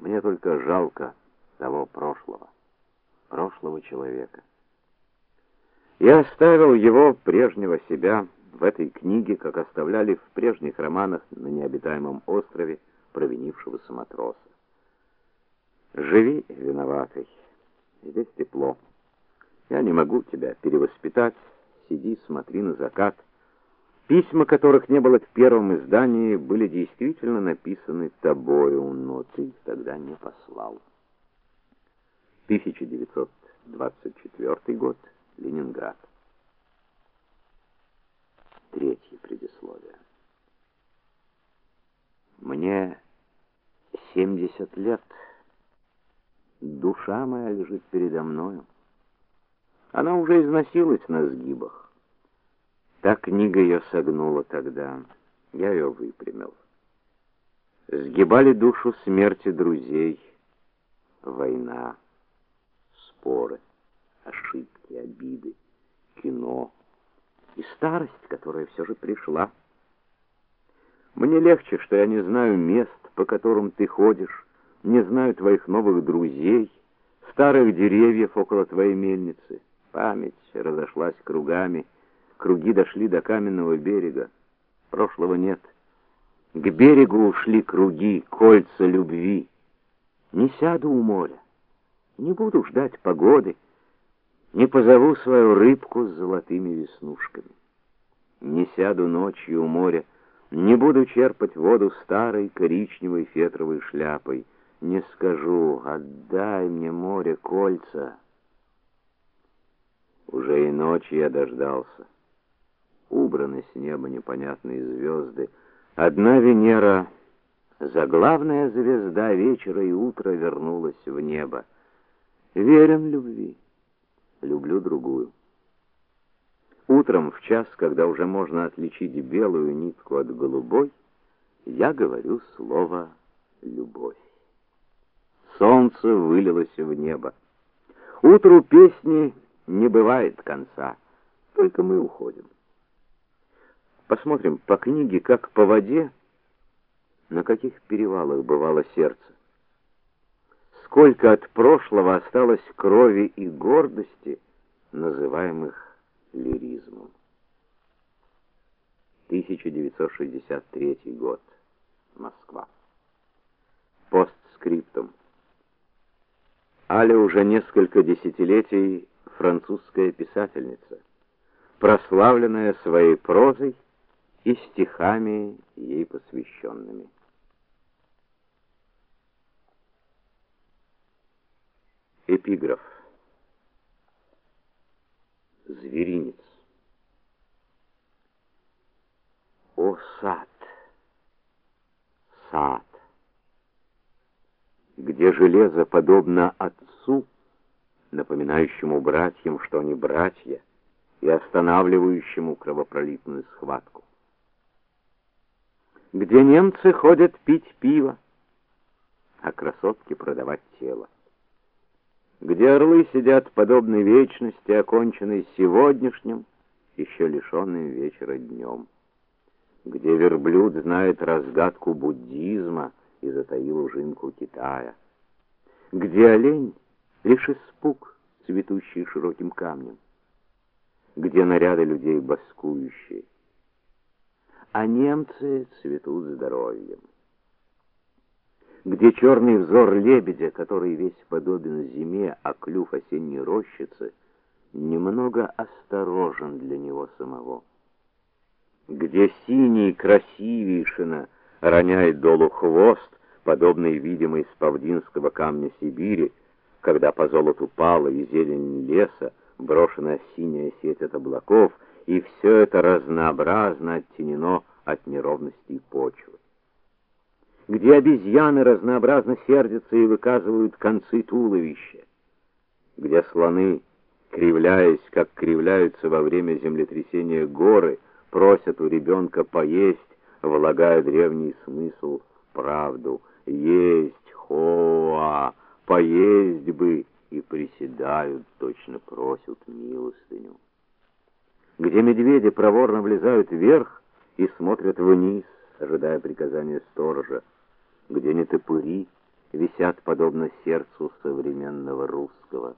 Мне только жалко того прошлого, прошлого человека. Я оставил его прежнего себя в этой книге, как оставляли в прежних романах на необитаемом острове провинившегося матроса. Живи, виноватый. Здесь тепло. Я не могу тебя перевоспитать. Сиди, смотри на закат. Письма, которых не было в первом издании, были действительно написаны тобою, но ты их тогда не послал. 1924 год, Ленинград. Третье предисловие. Мне 70 лет. Душа моя лежит передо мною. Она уже износилась на сгибах. Та книга ее согнула тогда. Я ее выпрямил. Сгибали душу смерти друзей. Война, споры, ошибки, обиды, кино и старость, которая все же пришла. Мне легче, что я не знаю мест, по которым ты ходишь, не знаю твоих новых друзей, старых деревьев около твоей мельницы. Память разошлась кругами, Круги дошли до каменного берега. Прошлого нет. К берегу ушли круги, кольца любви. Не сяду у моря, не буду ждать погоды, не позову свою рыбку с золотыми веснушками. Не сяду ночью у моря, не буду черпать воду старой коричневой фетровой шляпой. Не скажу: "Отдай мне море кольца". Уже и ночи я дождался убраны с неба непонятные звезды. Одна Венера, заглавная звезда вечера и утра, вернулась в небо. Верен любви, люблю другую. Утром, в час, когда уже можно отличить белую нитку от голубой, я говорю слово «любовь». Солнце вылилось в небо. Утру песни не бывает конца, только мы уходим. Посмотрим по книге, как по воде, на каких перевалах бывало сердце. Сколько от прошлого осталось крови и гордости, называемых лиризмом. 1963 год. Москва. Постскриптум. Аля уже несколько десятилетий французская писательница, прославленная своей прозой и стихами ей посвященными. Эпиграф. Зверинец. О сад, сад, где железо подобно отцу, напоминающему братьям, что они братья, и останавливающему кровопролитную схватку где немцы ходят пить пиво, а красотки продавать тело. Где орлы сидят подобной вечности, оконченной сегодняшним, еще лишенным вечера днем. Где верблюд знает разгадку буддизма и затаил ужинку Китая. Где олень лишь испуг, цветущий широким камнем. Где наряды людей баскующие а немцы цветут здоровьем. Где черный взор лебедя, который весь подобен зиме, а клюв осенней рощицы, немного осторожен для него самого. Где синий красивейшина роняет долу хвост, подобный видимый с павдинского камня Сибири, когда по золоту пала и зелень леса, брошена синяя сеть от облаков — и все это разнообразно оттенено от неровностей почвы. Где обезьяны разнообразно сердятся и выказывают концы туловища, где слоны, кривляясь, как кривляются во время землетрясения горы, просят у ребенка поесть, влагая древний смысл в правду. Есть, хоа, поесть бы, и приседают, точно просят милостыню где медведи проворно влезают вверх и смотрят вниз, ожидая приказания сторожа, где не топыри, висят подобно сердцу современного русского.